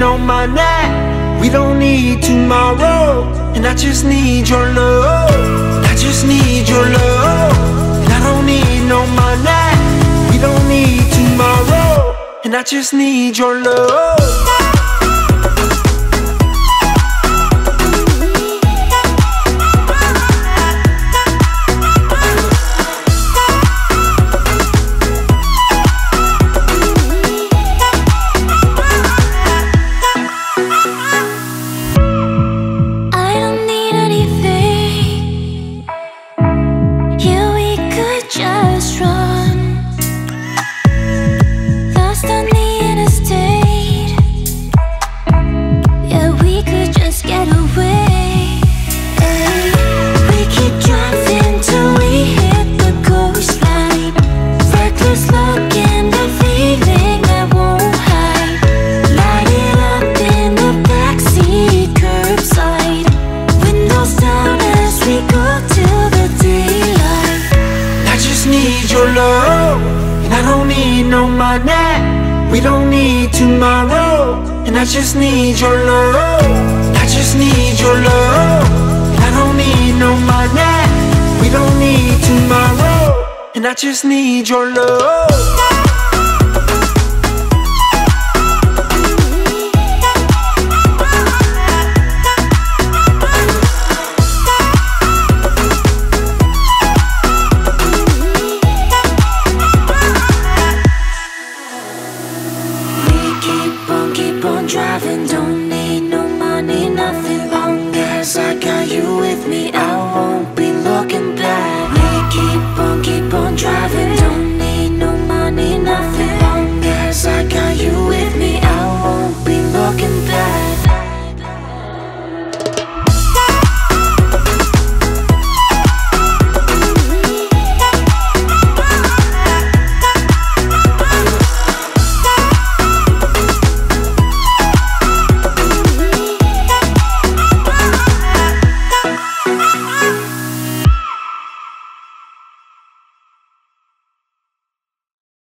money. We don't need tomorrow. And I just need your love. I just need your love. And I don't need no money. We don't need tomorrow. And I just need your love. Just need your love. I just need your love. I don't need no money. We don't need tomorrow. And I just need your love. With me, I won't need no money, nothing. keep on, keep on driving, don't need